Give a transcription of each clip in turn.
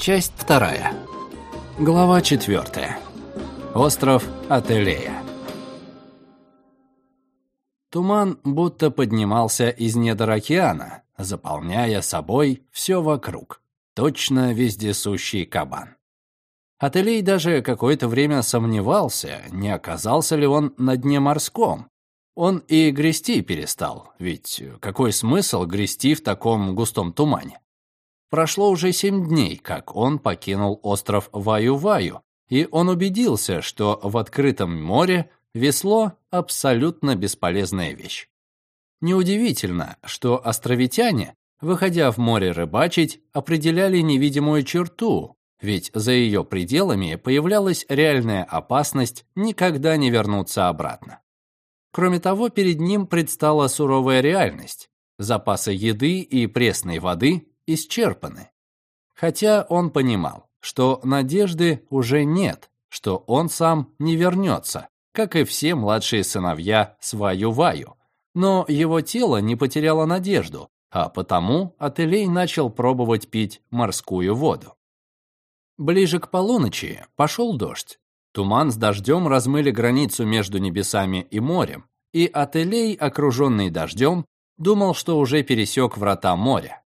Часть вторая. Глава четвертая. Остров Ателея. Туман будто поднимался из недр океана, заполняя собой все вокруг. Точно вездесущий кабан. Ателей даже какое-то время сомневался, не оказался ли он на дне морском. Он и грести перестал, ведь какой смысл грести в таком густом тумане? Прошло уже семь дней, как он покинул остров Ваю-Ваю, и он убедился, что в открытом море весло – абсолютно бесполезная вещь. Неудивительно, что островитяне, выходя в море рыбачить, определяли невидимую черту, ведь за ее пределами появлялась реальная опасность никогда не вернуться обратно. Кроме того, перед ним предстала суровая реальность. Запасы еды и пресной воды исчерпаны. Хотя он понимал, что надежды уже нет, что он сам не вернется, как и все младшие сыновья Сваю-Ваю. Но его тело не потеряло надежду, а потому Ателей начал пробовать пить морскую воду. Ближе к полуночи пошел дождь. Туман с дождем размыли границу между небесами и морем, и Ателей, окруженный дождем, думал, что уже пересек врата моря.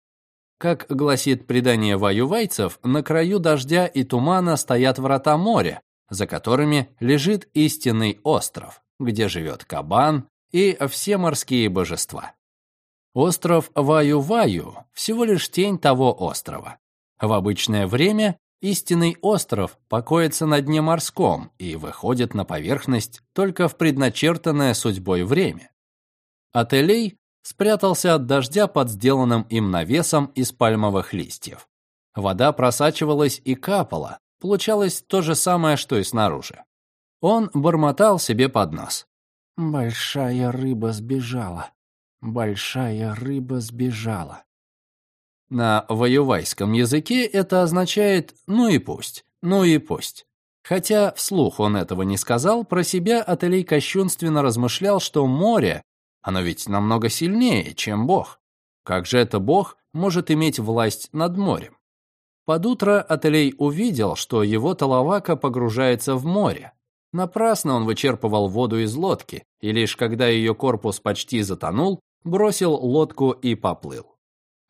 Как гласит предание ваювайцев, на краю дождя и тумана стоят врата моря, за которыми лежит истинный остров, где живет кабан и все морские божества. Остров Ваю-Ваю – всего лишь тень того острова. В обычное время истинный остров покоится на дне морском и выходит на поверхность только в предначертанное судьбой время. Ателей спрятался от дождя под сделанным им навесом из пальмовых листьев. Вода просачивалась и капала, получалось то же самое, что и снаружи. Он бормотал себе под нос. «Большая рыба сбежала, большая рыба сбежала». На воювайском языке это означает «ну и пусть, ну и пусть». Хотя вслух он этого не сказал, про себя Ателей кощунственно размышлял, что море оно ведь намного сильнее, чем Бог. Как же это Бог может иметь власть над морем? Под утро Ателей увидел, что его Талавака погружается в море. Напрасно он вычерпывал воду из лодки, и лишь когда ее корпус почти затонул, бросил лодку и поплыл.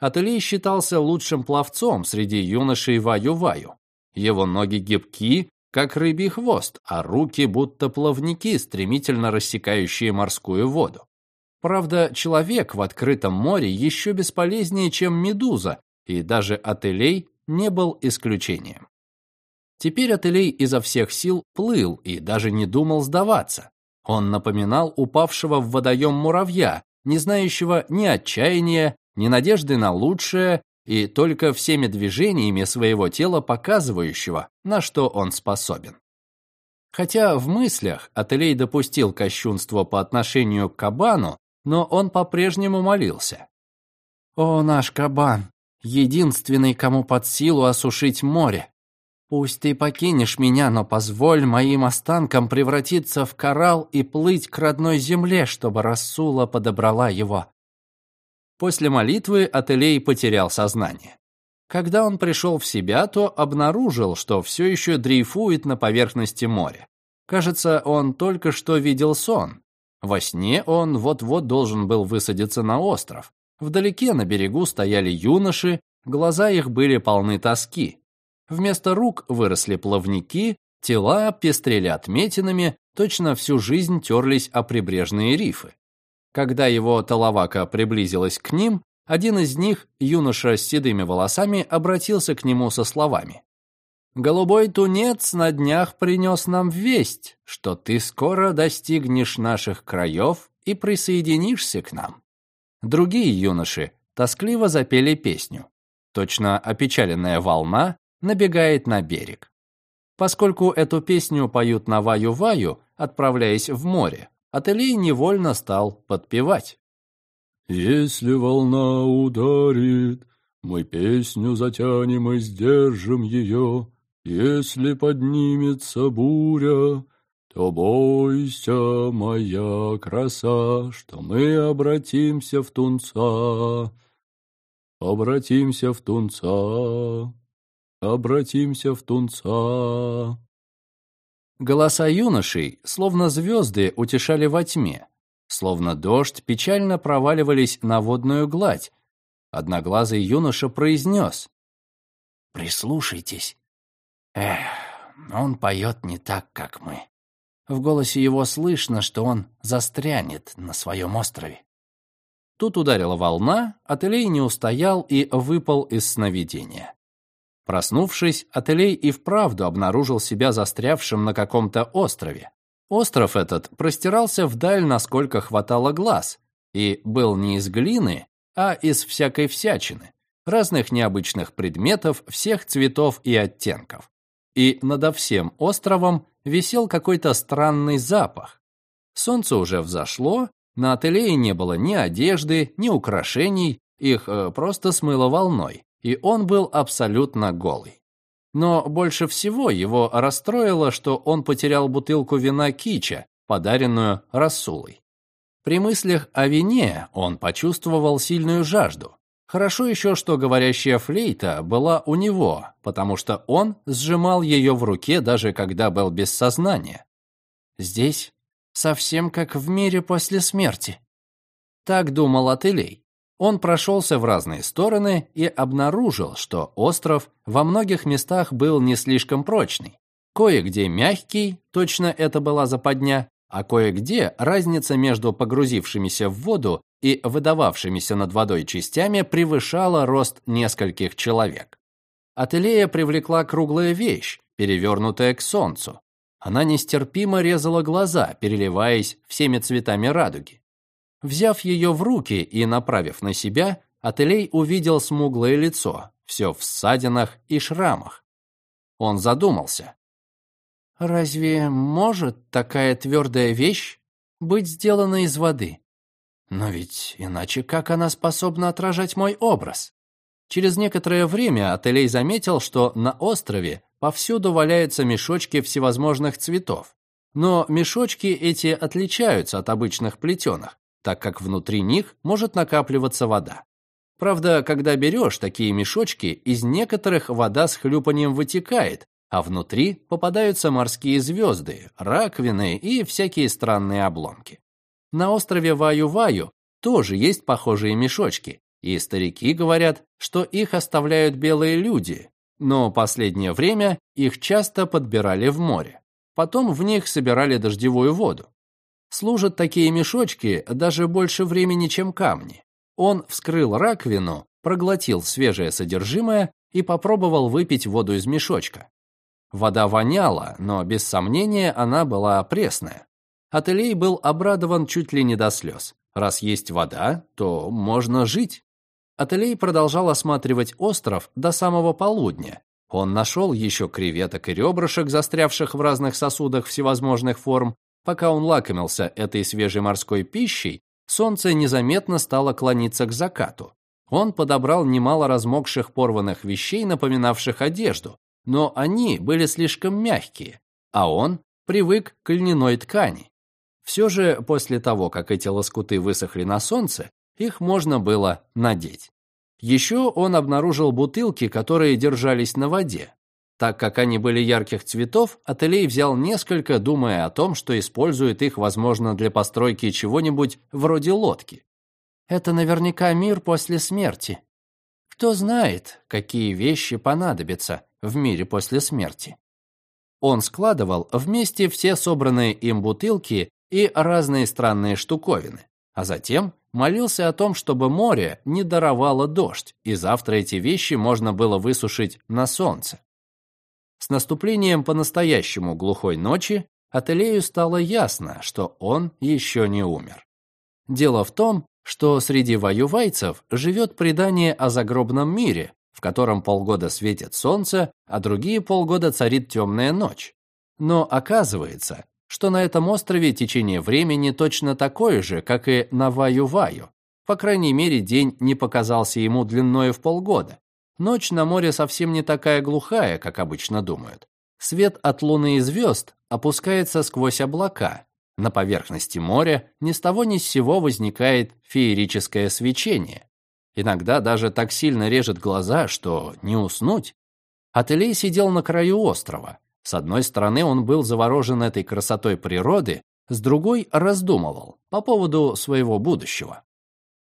Ателей считался лучшим пловцом среди юношей Ваю-Ваю. Его ноги гибки, как рыбий хвост, а руки будто плавники, стремительно рассекающие морскую воду. Правда, человек в открытом море еще бесполезнее, чем медуза, и даже Ателей не был исключением. Теперь Ателей изо всех сил плыл и даже не думал сдаваться. Он напоминал упавшего в водоем муравья, не знающего ни отчаяния, ни надежды на лучшее, и только всеми движениями своего тела показывающего, на что он способен. Хотя в мыслях Ателей допустил кощунство по отношению к кабану, но он по-прежнему молился. «О, наш кабан, единственный, кому под силу осушить море! Пусть ты покинешь меня, но позволь моим останкам превратиться в коралл и плыть к родной земле, чтобы Рассула подобрала его». После молитвы Ателей потерял сознание. Когда он пришел в себя, то обнаружил, что все еще дрейфует на поверхности моря. Кажется, он только что видел сон, во сне он вот-вот должен был высадиться на остров. Вдалеке на берегу стояли юноши, глаза их были полны тоски. Вместо рук выросли плавники, тела пестрели отметинами, точно всю жизнь терлись о прибрежные рифы. Когда его талавака приблизилась к ним, один из них, юноша с седыми волосами, обратился к нему со словами. Голубой тунец на днях принес нам весть, что ты скоро достигнешь наших краев и присоединишься к нам. Другие юноши тоскливо запели песню. Точно опечаленная волна набегает на берег. Поскольку эту песню поют на Ваю-Ваю, отправляясь в море, Ателей невольно стал подпевать. «Если волна ударит, мы песню затянем и сдержим ее, если поднимется буря, то бойся, моя краса, что мы обратимся в тунца, обратимся в тунца. обратимся в тунца». Голоса юношей, словно звезды, утешали во тьме, словно дождь, печально проваливались на водную гладь. Одноглазый юноша произнес. «Прислушайтесь. Эх, он поет не так, как мы. В голосе его слышно, что он застрянет на своем острове. Тут ударила волна, Ателей не устоял и выпал из сновидения. Проснувшись, Ателей и вправду обнаружил себя застрявшим на каком-то острове. Остров этот простирался вдаль, насколько хватало глаз, и был не из глины, а из всякой всячины, разных необычных предметов всех цветов и оттенков. И надо всем островом висел какой-то странный запах. Солнце уже взошло, на ателье не было ни одежды, ни украшений, их э, просто смыло волной, и он был абсолютно голый. Но больше всего его расстроило, что он потерял бутылку вина кича, подаренную Расулой. При мыслях о вине он почувствовал сильную жажду. Хорошо еще, что говорящая флейта была у него, потому что он сжимал ее в руке, даже когда был без сознания. Здесь совсем как в мире после смерти. Так думал Ателей. Он прошелся в разные стороны и обнаружил, что остров во многих местах был не слишком прочный. Кое-где мягкий, точно это была западня, а кое-где разница между погрузившимися в воду и выдававшимися над водой частями превышала рост нескольких человек. Ателея привлекла круглая вещь, перевернутая к солнцу. Она нестерпимо резала глаза, переливаясь всеми цветами радуги. Взяв ее в руки и направив на себя, Ателей увидел смуглое лицо, все в ссадинах и шрамах. Он задумался. «Разве может такая твердая вещь быть сделана из воды?» Но ведь иначе как она способна отражать мой образ? Через некоторое время Ателей заметил, что на острове повсюду валяются мешочки всевозможных цветов. Но мешочки эти отличаются от обычных плетеных, так как внутри них может накапливаться вода. Правда, когда берешь такие мешочки, из некоторых вода с хлюпанием вытекает, а внутри попадаются морские звезды, раковины и всякие странные обломки. На острове Ваю-Ваю тоже есть похожие мешочки, и старики говорят, что их оставляют белые люди, но последнее время их часто подбирали в море. Потом в них собирали дождевую воду. Служат такие мешочки даже больше времени, чем камни. Он вскрыл раковину, проглотил свежее содержимое и попробовал выпить воду из мешочка. Вода воняла, но без сомнения она была пресная. Ателей был обрадован чуть ли не до слез. Раз есть вода, то можно жить. Ателей продолжал осматривать остров до самого полудня. Он нашел еще креветок и ребрышек, застрявших в разных сосудах всевозможных форм. Пока он лакомился этой свежей морской пищей, солнце незаметно стало клониться к закату. Он подобрал немало размокших порванных вещей, напоминавших одежду, но они были слишком мягкие, а он привык к льняной ткани. Все же после того, как эти лоскуты высохли на солнце, их можно было надеть. Еще он обнаружил бутылки, которые держались на воде. Так как они были ярких цветов, Ателей взял несколько, думая о том, что использует их, возможно, для постройки чего-нибудь вроде лодки. Это наверняка мир после смерти. Кто знает, какие вещи понадобятся в мире после смерти. Он складывал вместе все собранные им бутылки и разные странные штуковины, а затем молился о том, чтобы море не даровало дождь, и завтра эти вещи можно было высушить на солнце. С наступлением по-настоящему глухой ночи Ателею стало ясно, что он еще не умер. Дело в том, что среди воювайцев живет предание о загробном мире, в котором полгода светит солнце, а другие полгода царит темная ночь. Но оказывается, что на этом острове течение времени точно такое же, как и на Ваю-Ваю. По крайней мере, день не показался ему длиною в полгода. Ночь на море совсем не такая глухая, как обычно думают. Свет от луны и звезд опускается сквозь облака. На поверхности моря ни с того ни с сего возникает феерическое свечение. Иногда даже так сильно режет глаза, что не уснуть. Ателей сидел на краю острова. С одной стороны, он был заворожен этой красотой природы, с другой раздумывал по поводу своего будущего.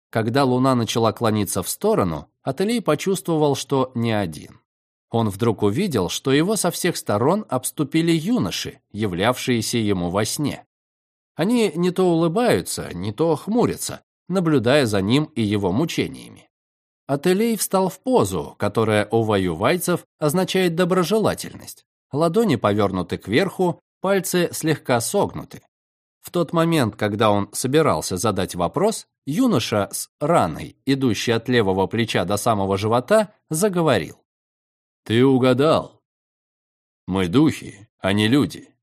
Когда луна начала клониться в сторону, Ателей почувствовал, что не один. Он вдруг увидел, что его со всех сторон обступили юноши, являвшиеся ему во сне. Они не то улыбаются, не то хмурятся, наблюдая за ним и его мучениями. Ателей встал в позу, которая у воювайцев означает доброжелательность. Ладони повернуты кверху, пальцы слегка согнуты. В тот момент, когда он собирался задать вопрос, юноша с раной, идущей от левого плеча до самого живота, заговорил. «Ты угадал. Мы духи, а не люди.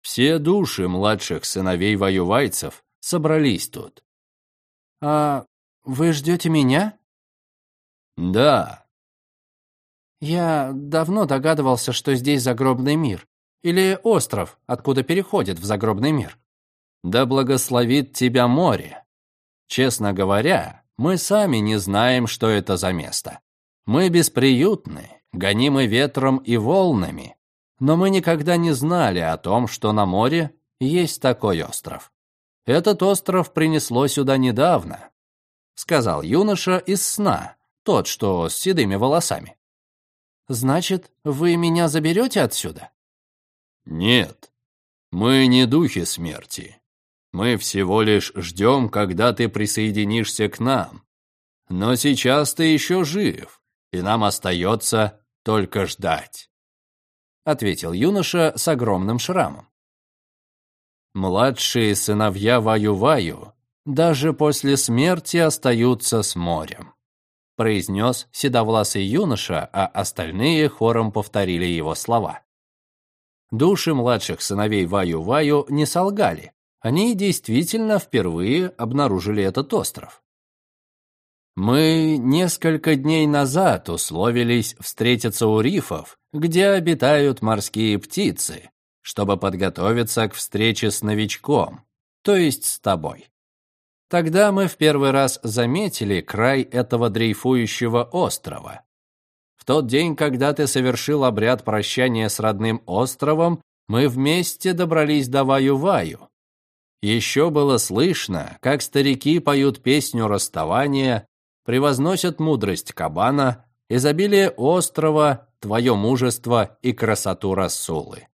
Все души младших сыновей воювайцев собрались тут». «А вы ждете меня?» «Да». «Я давно догадывался, что здесь загробный мир. Или остров, откуда переходит в загробный мир. Да благословит тебя море. Честно говоря, мы сами не знаем, что это за место. Мы бесприютны, гонимы ветром и волнами, но мы никогда не знали о том, что на море есть такой остров. Этот остров принесло сюда недавно, сказал юноша из сна, тот, что с седыми волосами. Значит, вы меня заберете отсюда? Нет, мы не духи смерти. Мы всего лишь ждем, когда ты присоединишься к нам. Но сейчас ты еще жив, и нам остается только ждать», — ответил юноша с огромным шрамом. «Младшие сыновья Ваю-Ваю даже после смерти остаются с морем», — произнес седовласый юноша, а остальные хором повторили его слова. Души младших сыновей Ваю-Ваю не солгали, они действительно впервые обнаружили этот остров. Мы несколько дней назад условились встретиться у рифов, где обитают морские птицы, чтобы подготовиться к встрече с новичком, то есть с тобой. Тогда мы в первый раз заметили край этого дрейфующего острова. В тот день, когда ты совершил обряд прощания с родным островом, мы вместе добрались до Ваю-Ваю. Еще было слышно, как старики поют песню расставания, превозносят мудрость кабана, изобилие острова, твое мужество и красоту Рассулы.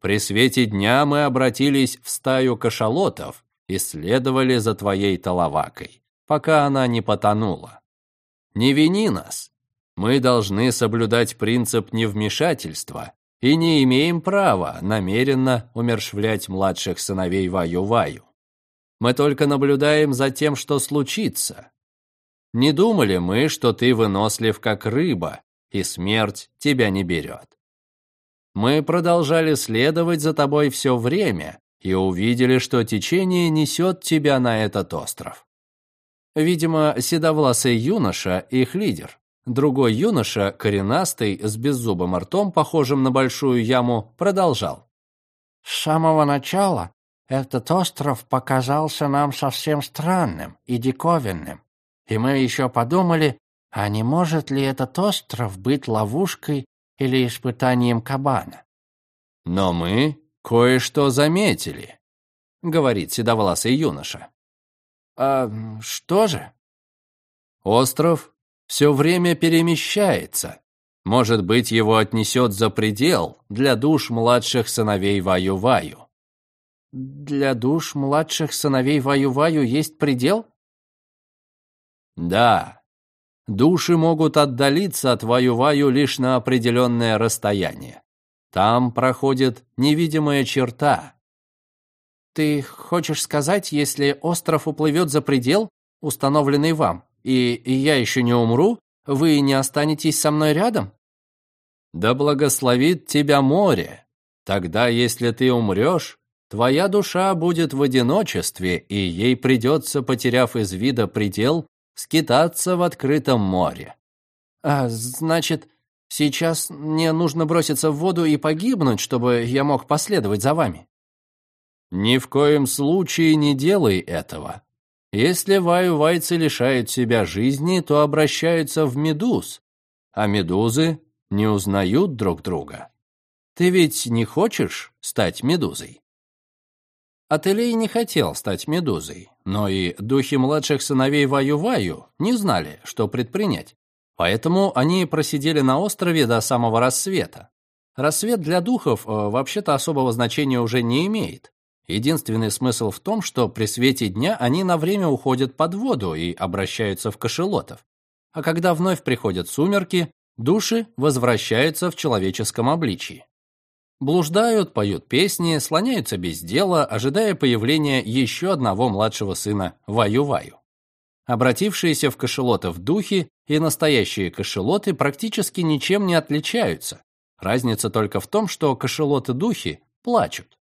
При свете дня мы обратились в стаю кашалотов и следовали за твоей талавакой, пока она не потонула. Не вини нас. Мы должны соблюдать принцип невмешательства и не имеем права намеренно умершвлять младших сыновей Ваю-Ваю. Мы только наблюдаем за тем, что случится. Не думали мы, что ты вынослив как рыба, и смерть тебя не берет. Мы продолжали следовать за тобой все время и увидели, что течение несет тебя на этот остров. Видимо, седовласый юноша – их лидер. Другой юноша, коренастый, с беззубым ртом, похожим на большую яму, продолжал. «С самого начала этот остров показался нам совсем странным и диковинным, и мы еще подумали, а не может ли этот остров быть ловушкой или испытанием кабана?» «Но мы кое-что заметили», — говорит седовласый юноша. «А что же?» «Остров все время перемещается. Может быть, его отнесет за предел для душ младших сыновей Ваю-Ваю. Для душ младших сыновей Ваю-Ваю есть предел? Да. Души могут отдалиться от Ваю-Ваю лишь на определенное расстояние. Там проходит невидимая черта. Ты хочешь сказать, если остров уплывет за предел, установленный вам, и, и я еще не умру, вы не останетесь со мной рядом? Да благословит тебя море. Тогда, если ты умрешь, твоя душа будет в одиночестве, и ей придется, потеряв из вида предел, скитаться в открытом море. А, значит, сейчас мне нужно броситься в воду и погибнуть, чтобы я мог последовать за вами? Ни в коем случае не делай этого. Если ваю-вайцы лишают себя жизни, то обращаются в медуз, а медузы не узнают друг друга. Ты ведь не хочешь стать медузой? Ателей не хотел стать медузой, но и духи младших сыновей Ваю-Ваю не знали, что предпринять. Поэтому они просидели на острове до самого рассвета. Рассвет для духов э, вообще-то особого значения уже не имеет. Единственный смысл в том, что при свете дня они на время уходят под воду и обращаются в кошелотов. А когда вновь приходят сумерки, души возвращаются в человеческом обличии. Блуждают, поют песни, слоняются без дела, ожидая появления еще одного младшего сына Ваю-Ваю. Обратившиеся в кошелотов духи и настоящие кошелоты практически ничем не отличаются. Разница только в том, что кошелоты-духи плачут.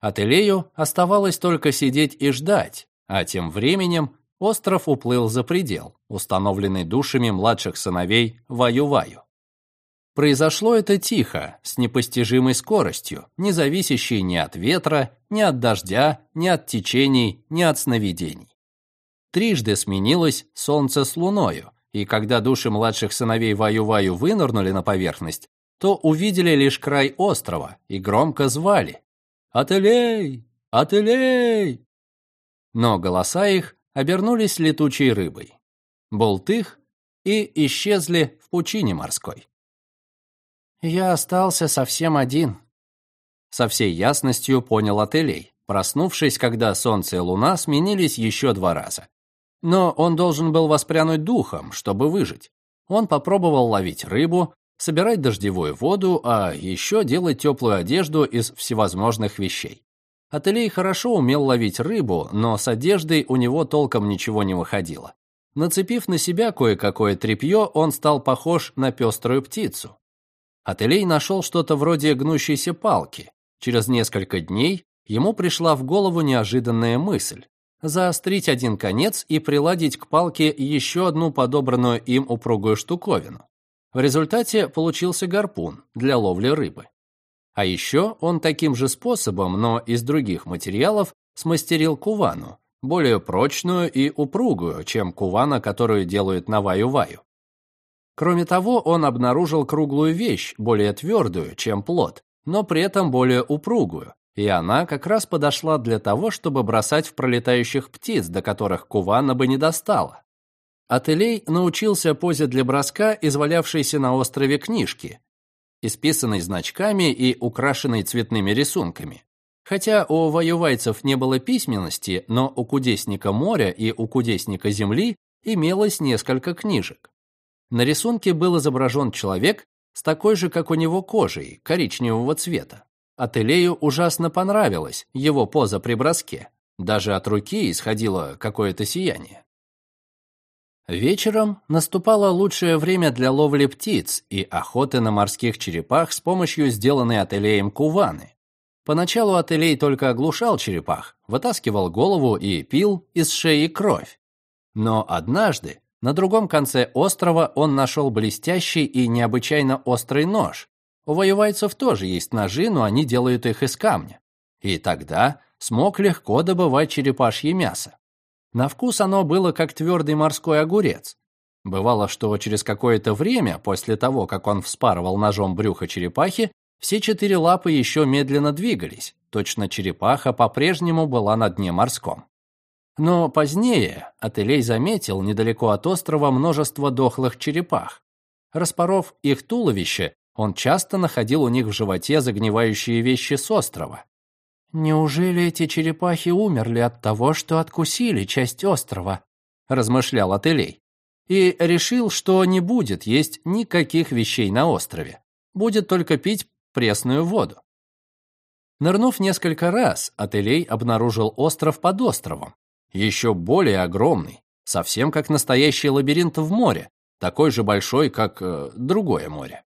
Ателею оставалось только сидеть и ждать, а тем временем остров уплыл за предел, установленный душами младших сыновей Ваю-Ваю. Произошло это тихо, с непостижимой скоростью, не зависящей ни от ветра, ни от дождя, ни от течений, ни от сновидений. Трижды сменилось солнце с луною, и когда души младших сыновей Ваю-Ваю вынырнули на поверхность, то увидели лишь край острова и громко звали «Ателей! Ателей!» Но голоса их обернулись летучей рыбой. Болтых и исчезли в пучине морской. «Я остался совсем один», — со всей ясностью понял Ателей, проснувшись, когда солнце и луна сменились еще два раза. Но он должен был воспрянуть духом, чтобы выжить. Он попробовал ловить рыбу, собирать дождевую воду, а еще делать теплую одежду из всевозможных вещей. Ателей хорошо умел ловить рыбу, но с одеждой у него толком ничего не выходило. Нацепив на себя кое-какое тряпье, он стал похож на пеструю птицу. Ателей нашел что-то вроде гнущейся палки. Через несколько дней ему пришла в голову неожиданная мысль заострить один конец и приладить к палке еще одну подобранную им упругую штуковину. В результате получился гарпун для ловли рыбы. А еще он таким же способом, но из других материалов, смастерил кувану, более прочную и упругую, чем кувана, которую делают на ваю-ваю. Кроме того, он обнаружил круглую вещь, более твердую, чем плод, но при этом более упругую, и она как раз подошла для того, чтобы бросать в пролетающих птиц, до которых кувана бы не достала. Ателей научился позе для броска, извалявшейся на острове книжки, исписанной значками и украшенной цветными рисунками. Хотя у воювайцев не было письменности, но у кудесника моря и у кудесника земли имелось несколько книжек. На рисунке был изображен человек с такой же, как у него, кожей, коричневого цвета. Ателею ужасно понравилась его поза при броске. Даже от руки исходило какое-то сияние. Вечером наступало лучшее время для ловли птиц и охоты на морских черепах с помощью сделанной ателеем куваны. Поначалу ателей только оглушал черепах, вытаскивал голову и пил из шеи кровь. Но однажды на другом конце острова он нашел блестящий и необычайно острый нож. У воевайцев тоже есть ножи, но они делают их из камня. И тогда смог легко добывать черепашье мясо. На вкус оно было как твердый морской огурец. Бывало, что через какое-то время, после того, как он вспарывал ножом брюхо черепахи, все четыре лапы еще медленно двигались, точно черепаха по-прежнему была на дне морском. Но позднее Ателей заметил недалеко от острова множество дохлых черепах. Распоров их туловище, он часто находил у них в животе загнивающие вещи с острова. «Неужели эти черепахи умерли от того, что откусили часть острова?» – размышлял Ателей. И решил, что не будет есть никаких вещей на острове. Будет только пить пресную воду. Нырнув несколько раз, Ателей обнаружил остров под островом. Еще более огромный, совсем как настоящий лабиринт в море, такой же большой, как э, другое море.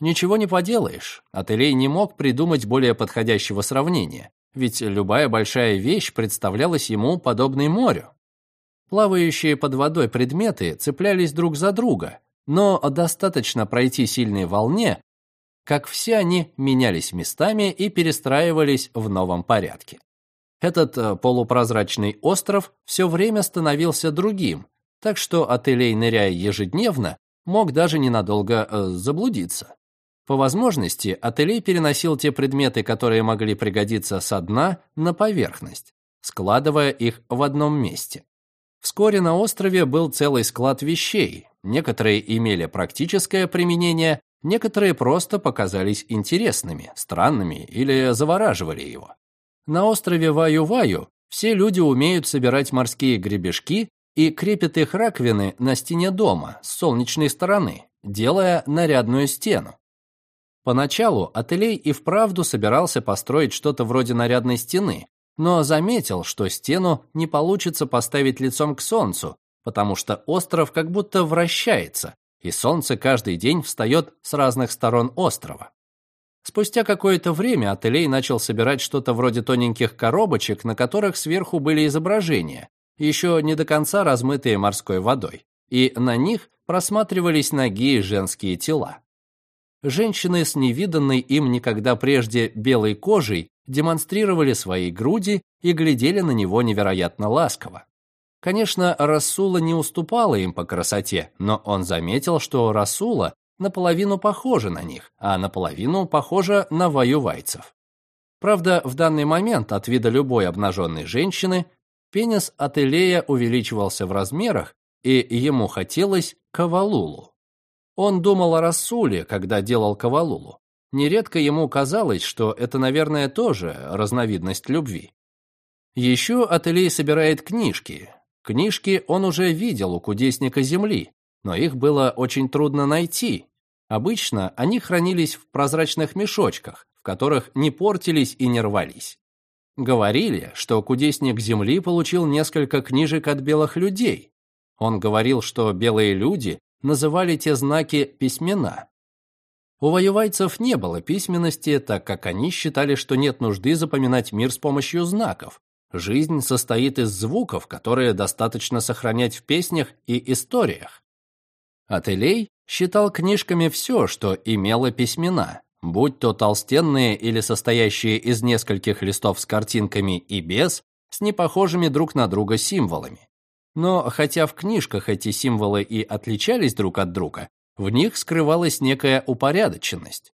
Ничего не поделаешь, Ателей не мог придумать более подходящего сравнения ведь любая большая вещь представлялась ему подобной морю. Плавающие под водой предметы цеплялись друг за друга, но достаточно пройти сильной волне, как все они менялись местами и перестраивались в новом порядке. Этот э, полупрозрачный остров все время становился другим, так что Ателей, ныряя ежедневно, мог даже ненадолго э, заблудиться. По возможности, Ателей переносил те предметы, которые могли пригодиться со дна, на поверхность, складывая их в одном месте. Вскоре на острове был целый склад вещей, некоторые имели практическое применение, некоторые просто показались интересными, странными или завораживали его. На острове Ваю-Ваю все люди умеют собирать морские гребешки и крепят их раковины на стене дома с солнечной стороны, делая нарядную стену. Поначалу Ателей и вправду собирался построить что-то вроде нарядной стены, но заметил, что стену не получится поставить лицом к солнцу, потому что остров как будто вращается, и солнце каждый день встает с разных сторон острова. Спустя какое-то время Ателей начал собирать что-то вроде тоненьких коробочек, на которых сверху были изображения, еще не до конца размытые морской водой, и на них просматривались ноги и женские тела. Женщины с невиданной им никогда прежде белой кожей демонстрировали свои груди и глядели на него невероятно ласково. Конечно, Расула не уступала им по красоте, но он заметил, что Расула наполовину похожа на них, а наполовину похожа на воювайцев. Правда, в данный момент от вида любой обнаженной женщины пенис Ателея увеличивался в размерах, и ему хотелось кавалулу. Он думал о Расуле, когда делал Кавалулу. Нередко ему казалось, что это, наверное, тоже разновидность любви. Еще Ателей собирает книжки. Книжки он уже видел у кудесника Земли, но их было очень трудно найти. Обычно они хранились в прозрачных мешочках, в которых не портились и не рвались. Говорили, что кудесник Земли получил несколько книжек от белых людей. Он говорил, что белые люди называли те знаки письмена. У воевайцев не было письменности, так как они считали, что нет нужды запоминать мир с помощью знаков. Жизнь состоит из звуков, которые достаточно сохранять в песнях и историях. Ателей считал книжками все, что имело письмена, будь то толстенные или состоящие из нескольких листов с картинками и без, с непохожими друг на друга символами. Но хотя в книжках эти символы и отличались друг от друга, в них скрывалась некая упорядоченность.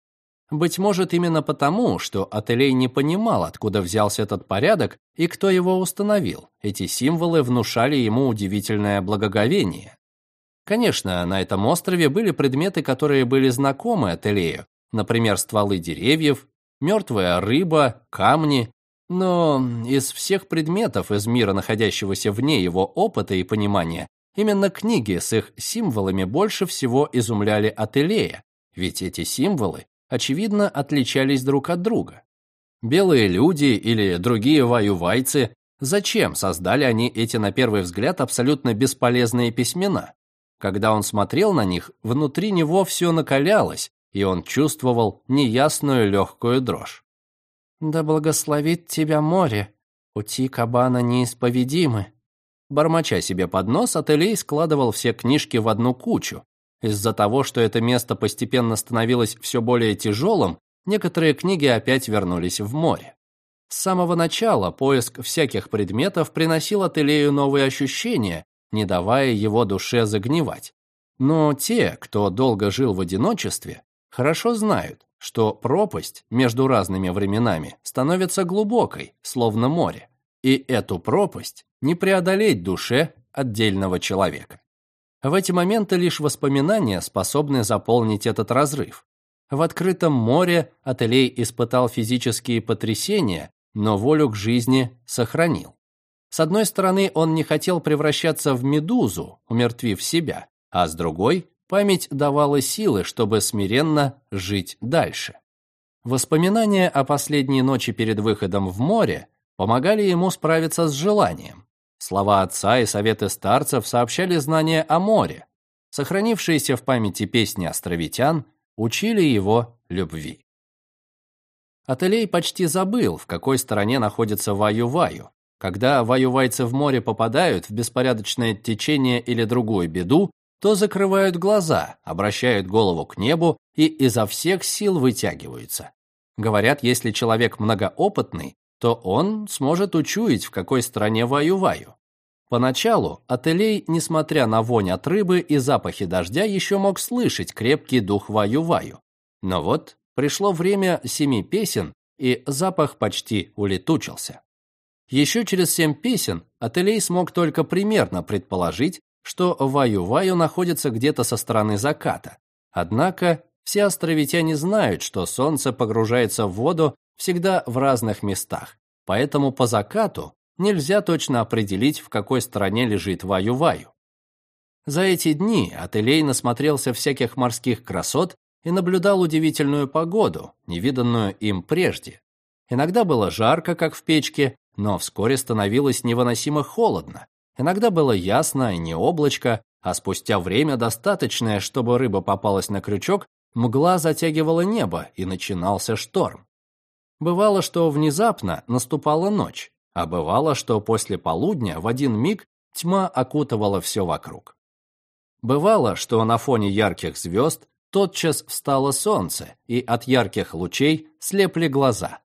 Быть может, именно потому, что Ателей не понимал, откуда взялся этот порядок и кто его установил. Эти символы внушали ему удивительное благоговение. Конечно, на этом острове были предметы, которые были знакомы Ателею, например, стволы деревьев, мертвая рыба, камни, но из всех предметов из мира, находящегося вне его опыта и понимания, именно книги с их символами больше всего изумляли Ателея, ведь эти символы, очевидно, отличались друг от друга. Белые люди или другие воювайцы, зачем создали они эти, на первый взгляд, абсолютно бесполезные письмена? Когда он смотрел на них, внутри него все накалялось, и он чувствовал неясную легкую дрожь. «Да благословит тебя море, пути кабана неисповедимы». Бормоча себе под нос, Ателей складывал все книжки в одну кучу. Из-за того, что это место постепенно становилось все более тяжелым, некоторые книги опять вернулись в море. С самого начала поиск всяких предметов приносил Ателею новые ощущения, не давая его душе загнивать. Но те, кто долго жил в одиночестве, хорошо знают, что пропасть между разными временами становится глубокой, словно море, и эту пропасть не преодолеть душе отдельного человека. В эти моменты лишь воспоминания способны заполнить этот разрыв. В открытом море Ателей испытал физические потрясения, но волю к жизни сохранил. С одной стороны, он не хотел превращаться в медузу, умертвив себя, а с другой Память давала силы, чтобы смиренно жить дальше. Воспоминания о последней ночи перед выходом в море помогали ему справиться с желанием. Слова отца и советы старцев сообщали знания о море. Сохранившиеся в памяти песни островитян учили его любви. Ателей почти забыл, в какой стороне находится Ваю-Ваю. Когда ваювайцы в море попадают в беспорядочное течение или другую беду, то закрывают глаза, обращают голову к небу и изо всех сил вытягиваются. Говорят, если человек многоопытный, то он сможет учуять, в какой стране ваю-ваю. Поначалу Ателей, несмотря на вонь от рыбы и запахи дождя, еще мог слышать крепкий дух Ваю-Ваю. Но вот пришло время семи песен, и запах почти улетучился. Еще через семь песен Ателей смог только примерно предположить, что Ваю-Ваю находится где-то со стороны заката. Однако все островитяне знают, что солнце погружается в воду всегда в разных местах, поэтому по закату нельзя точно определить, в какой стороне лежит Ваю-Ваю. За эти дни Ателей насмотрелся всяких морских красот и наблюдал удивительную погоду, невиданную им прежде. Иногда было жарко, как в печке, но вскоре становилось невыносимо холодно. Иногда было ясно не облачко, а спустя время достаточное, чтобы рыба попалась на крючок, мгла затягивала небо, и начинался шторм. Бывало, что внезапно наступала ночь, а бывало, что после полудня в один миг тьма окутывала все вокруг. Бывало, что на фоне ярких звезд тотчас встало солнце, и от ярких лучей слепли глаза.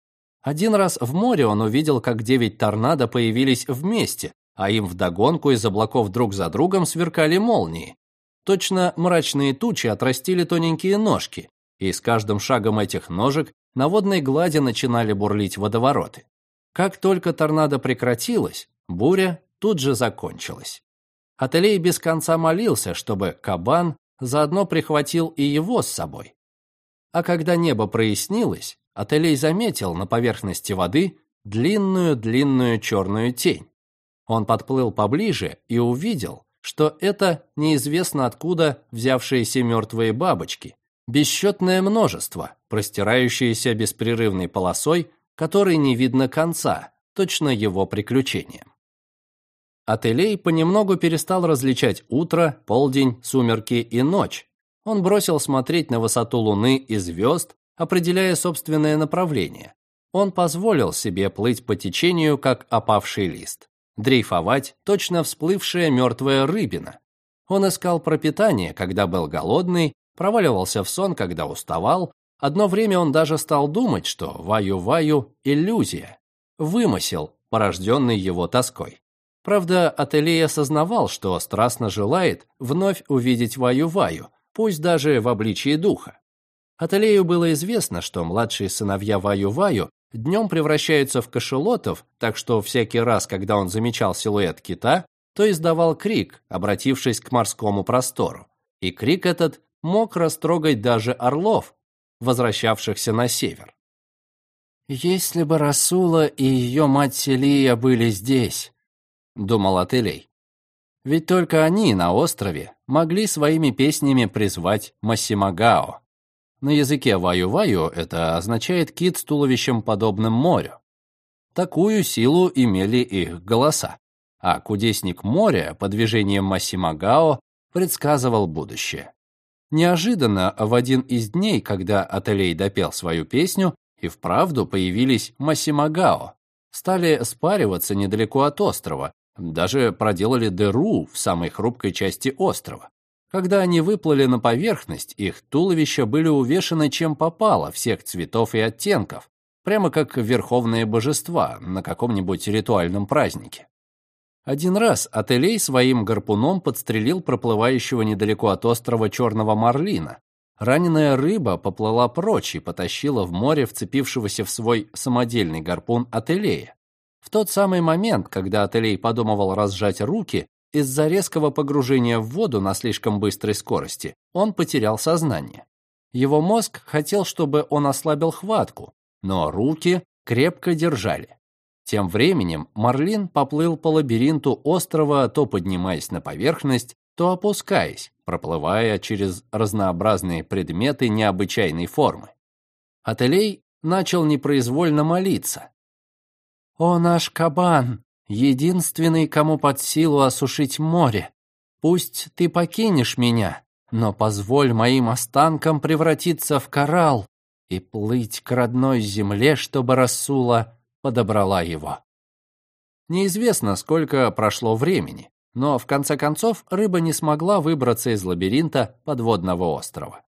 Один раз в море он увидел, как девять торнадо появились вместе, а им вдогонку из облаков друг за другом сверкали молнии. Точно мрачные тучи отрастили тоненькие ножки, и с каждым шагом этих ножек на водной глади начинали бурлить водовороты. Как только торнадо прекратилось, буря тут же закончилась. Ателей без конца молился, чтобы кабан заодно прихватил и его с собой. А когда небо прояснилось, Ателей заметил на поверхности воды длинную-длинную черную тень. Он подплыл поближе и увидел, что это неизвестно откуда взявшиеся мертвые бабочки, бесчетное множество, простирающееся беспрерывной полосой, которой не видно конца, точно его приключением. Ателей понемногу перестал различать утро, полдень, сумерки и ночь. Он бросил смотреть на высоту Луны и звезд, определяя собственное направление. Он позволил себе плыть по течению, как опавший лист. Дрейфовать точно всплывшая мертвая рыбина. Он искал пропитание, когда был голодный, проваливался в сон, когда уставал. Одно время он даже стал думать, что Ваю-Ваю – иллюзия, вымысел, порожденный его тоской. Правда, Ателей осознавал, что страстно желает вновь увидеть Ваю-Ваю, пусть даже в обличии духа. Ателею было известно, что младшие сыновья Ваю-Ваю днем превращаются в кошелотов, так что всякий раз, когда он замечал силуэт кита, то издавал крик, обратившись к морскому простору. И крик этот мог растрогать даже орлов, возвращавшихся на север. «Если бы Расула и ее мать Селия были здесь», — думал Ателей. Ведь только они на острове могли своими песнями призвать Массимагао. На языке ваю-ваю это означает кит с туловищем, подобным морю. Такую силу имели их голоса. А кудесник моря по движениям Массимагао предсказывал будущее. Неожиданно в один из дней, когда Ателей допел свою песню, и вправду появились Массимагао. Стали спариваться недалеко от острова, даже проделали дыру в самой хрупкой части острова. Когда они выплыли на поверхность, их туловища были увешаны чем попало, всех цветов и оттенков, прямо как верховные божества на каком-нибудь ритуальном празднике. Один раз Ателей своим гарпуном подстрелил проплывающего недалеко от острова черного марлина. Раненая рыба поплыла прочь и потащила в море вцепившегося в свой самодельный гарпун Ателея. В тот самый момент, когда Ателей подумывал разжать руки, из-за резкого погружения в воду на слишком быстрой скорости он потерял сознание. Его мозг хотел, чтобы он ослабил хватку, но руки крепко держали. Тем временем Марлин поплыл по лабиринту острова, то поднимаясь на поверхность, то опускаясь, проплывая через разнообразные предметы необычайной формы. Ателей начал непроизвольно молиться. «О наш кабан, единственный, кому под силу осушить море, пусть ты покинешь меня, но позволь моим останкам превратиться в коралл и плыть к родной земле, чтобы Расула подобрала его. Неизвестно, сколько прошло времени, но в конце концов рыба не смогла выбраться из лабиринта подводного острова.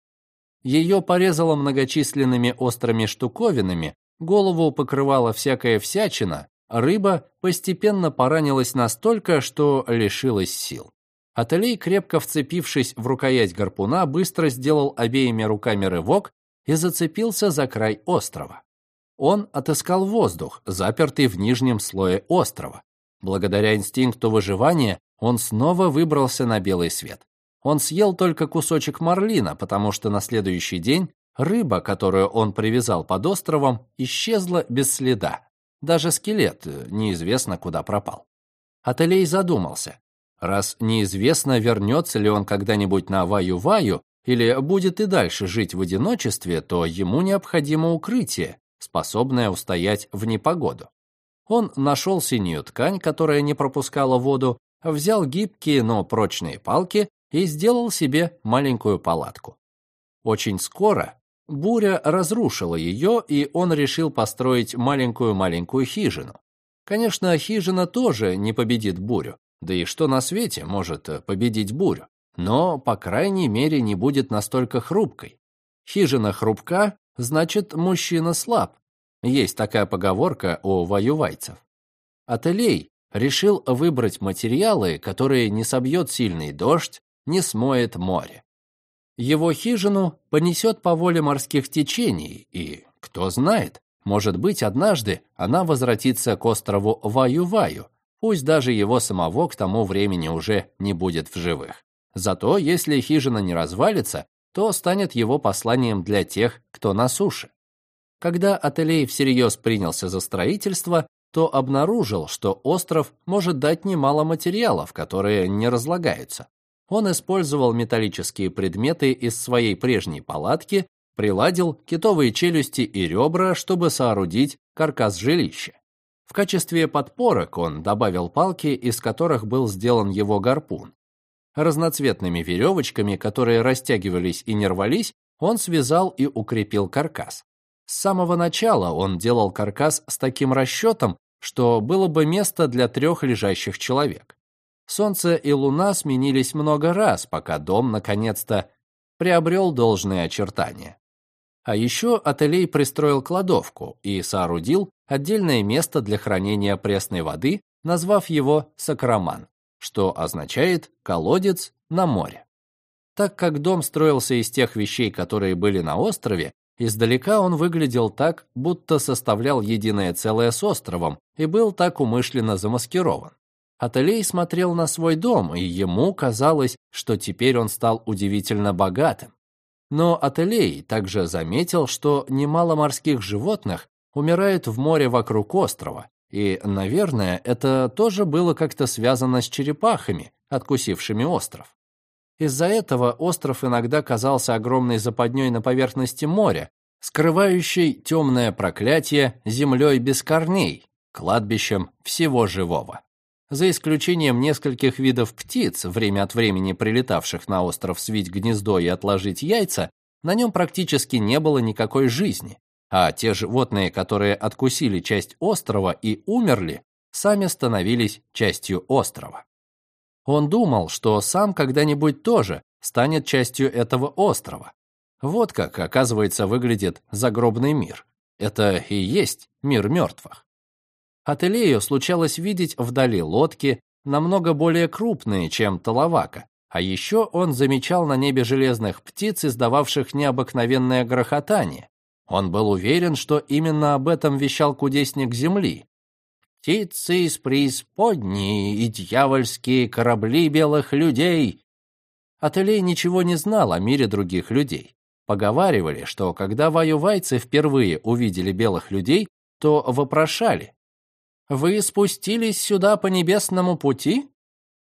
Ее порезало многочисленными острыми штуковинами, голову покрывала всякая всячина, Рыба постепенно поранилась настолько, что лишилась сил. Ателей, крепко вцепившись в рукоять гарпуна, быстро сделал обеими руками рывок и зацепился за край острова. Он отыскал воздух, запертый в нижнем слое острова. Благодаря инстинкту выживания он снова выбрался на белый свет. Он съел только кусочек марлина, потому что на следующий день рыба, которую он привязал под островом, исчезла без следа. Даже скелет э, неизвестно куда пропал. Ателей задумался. Раз неизвестно, вернется ли он когда-нибудь на Ваю-Ваю или будет и дальше жить в одиночестве, то ему необходимо укрытие, способное устоять в непогоду. Он нашел синюю ткань, которая не пропускала воду, взял гибкие, но прочные палки и сделал себе маленькую палатку. Очень скоро буря разрушила ее, и он решил построить маленькую-маленькую хижину. Конечно, хижина тоже не победит бурю, да и что на свете может победить бурю, но, по крайней мере, не будет настолько хрупкой. Хижина хрупка, значит, мужчина слаб. Есть такая поговорка у воювайцев. Ателей решил выбрать материалы, которые не собьет сильный дождь, не смоет море. Его хижину понесет по воле морских течений, и, кто знает, может быть, однажды она возвратится к острову Ваю-Ваю, пусть даже его самого к тому времени уже не будет в живых. Зато если хижина не развалится, то станет его посланием для тех, кто на суше. Когда Ателей всерьез принялся за строительство, то обнаружил, что остров может дать немало материалов, которые не разлагаются он использовал металлические предметы из своей прежней палатки, приладил китовые челюсти и ребра, чтобы соорудить каркас жилища. В качестве подпорок он добавил палки, из которых был сделан его гарпун. Разноцветными веревочками, которые растягивались и не рвались, он связал и укрепил каркас. С самого начала он делал каркас с таким расчетом, что было бы место для трех лежащих человек. Солнце и луна сменились много раз, пока дом, наконец-то, приобрел должные очертания. А еще Ателей пристроил кладовку и соорудил отдельное место для хранения пресной воды, назвав его Сакраман, что означает «колодец на море». Так как дом строился из тех вещей, которые были на острове, издалека он выглядел так, будто составлял единое целое с островом и был так умышленно замаскирован. Ателей смотрел на свой дом, и ему казалось, что теперь он стал удивительно богатым. Но Ателей также заметил, что немало морских животных умирает в море вокруг острова, и, наверное, это тоже было как-то связано с черепахами, откусившими остров. Из-за этого остров иногда казался огромной западней на поверхности моря, скрывающей темное проклятие землей без корней, кладбищем всего живого. За исключением нескольких видов птиц, время от времени прилетавших на остров свить гнездо и отложить яйца, на нем практически не было никакой жизни, а те животные, которые откусили часть острова и умерли, сами становились частью острова. Он думал, что сам когда-нибудь тоже станет частью этого острова. Вот как, оказывается, выглядит загробный мир. Это и есть мир мертвых. Ателею случалось видеть вдали лодки, намного более крупные, чем Талавака, а еще он замечал на небе железных птиц, издававших необыкновенное грохотание. Он был уверен, что именно об этом вещал кудесник Земли. «Птицы из преисподней и дьявольские корабли белых людей!» Ателей ничего не знал о мире других людей. Поговаривали, что когда воювайцы впервые увидели белых людей, то вопрошали, вы спустились сюда по небесному пути?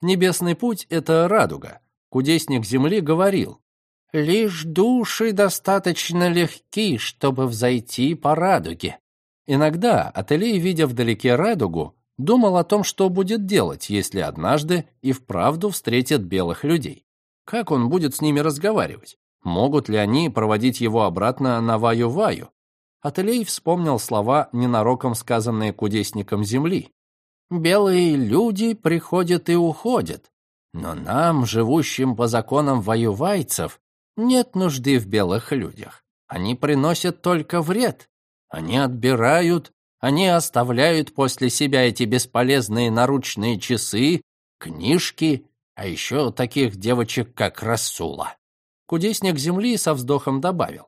Небесный путь — это радуга. Кудесник земли говорил, «Лишь души достаточно легки, чтобы взойти по радуге». Иногда Ателей, видя вдалеке радугу, думал о том, что будет делать, если однажды и вправду встретит белых людей. Как он будет с ними разговаривать? Могут ли они проводить его обратно на Ваю-Ваю? Ателей вспомнил слова, ненароком сказанные кудесником земли. «Белые люди приходят и уходят, но нам, живущим по законам воювайцев, нет нужды в белых людях. Они приносят только вред. Они отбирают Они оставляют после себя эти бесполезные наручные часы, книжки, а еще таких девочек, как Расула. Кудесник земли со вздохом добавил.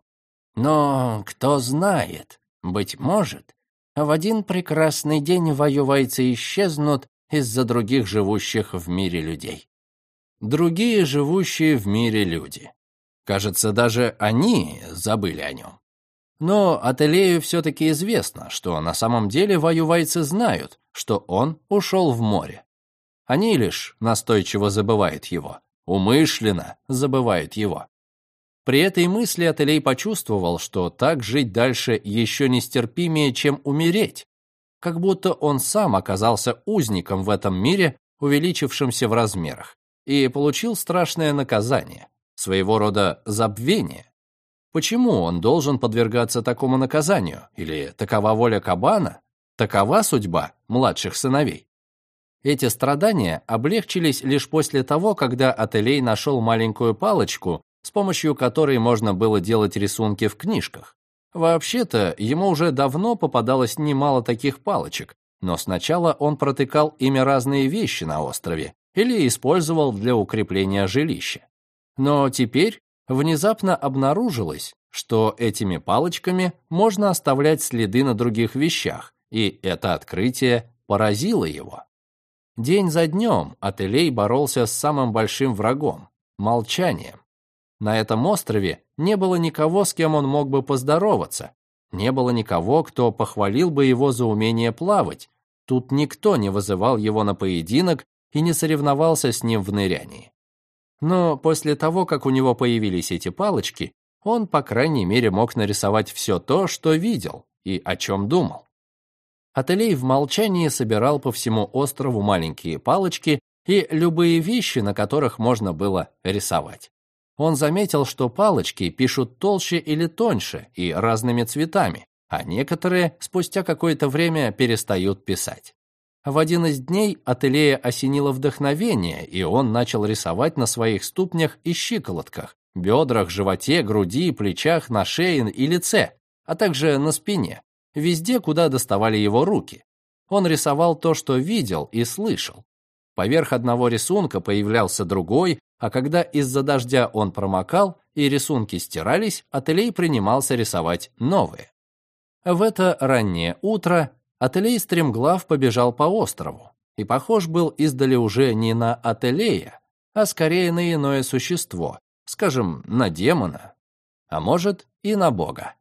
Но кто знает, быть может, в один прекрасный день воювайцы исчезнут из-за других живущих в мире людей. Другие живущие в мире люди. Кажется, даже они забыли о нем. Но Ателею все-таки известно, что на самом деле воювайцы знают, что он ушел в море. Они лишь настойчиво забывают его, умышленно забывают его. При этой мысли Ателей почувствовал, что так жить дальше еще нестерпимее, чем умереть, как будто он сам оказался узником в этом мире, увеличившемся в размерах, и получил страшное наказание, своего рода забвение. Почему он должен подвергаться такому наказанию? Или такова воля кабана? Такова судьба младших сыновей? Эти страдания облегчились лишь после того, когда Ателей нашел маленькую палочку, с помощью которой можно было делать рисунки в книжках. Вообще-то, ему уже давно попадалось немало таких палочек, но сначала он протыкал ими разные вещи на острове или использовал для укрепления жилища. Но теперь внезапно обнаружилось, что этими палочками можно оставлять следы на других вещах, и это открытие поразило его. День за днем Ателей боролся с самым большим врагом – молчанием. На этом острове не было никого, с кем он мог бы поздороваться. Не было никого, кто похвалил бы его за умение плавать. Тут никто не вызывал его на поединок и не соревновался с ним в нырянии. Но после того, как у него появились эти палочки, он, по крайней мере, мог нарисовать все то, что видел и о чем думал. Ателей в молчании собирал по всему острову маленькие палочки и любые вещи, на которых можно было рисовать он заметил, что палочки пишут толще или тоньше и разными цветами, а некоторые спустя какое-то время перестают писать. В один из дней Ателея осенило вдохновение, и он начал рисовать на своих ступнях и щиколотках, бедрах, животе, груди, плечах, на шее и лице, а также на спине, везде, куда доставали его руки. Он рисовал то, что видел и слышал. Поверх одного рисунка появлялся другой, а когда из-за дождя он промокал и рисунки стирались, Ателей принимался рисовать новые. В это раннее утро Ателей стремглав побежал по острову и похож был издали уже не на Ателея, а скорее на иное существо, скажем, на демона, а может и на бога.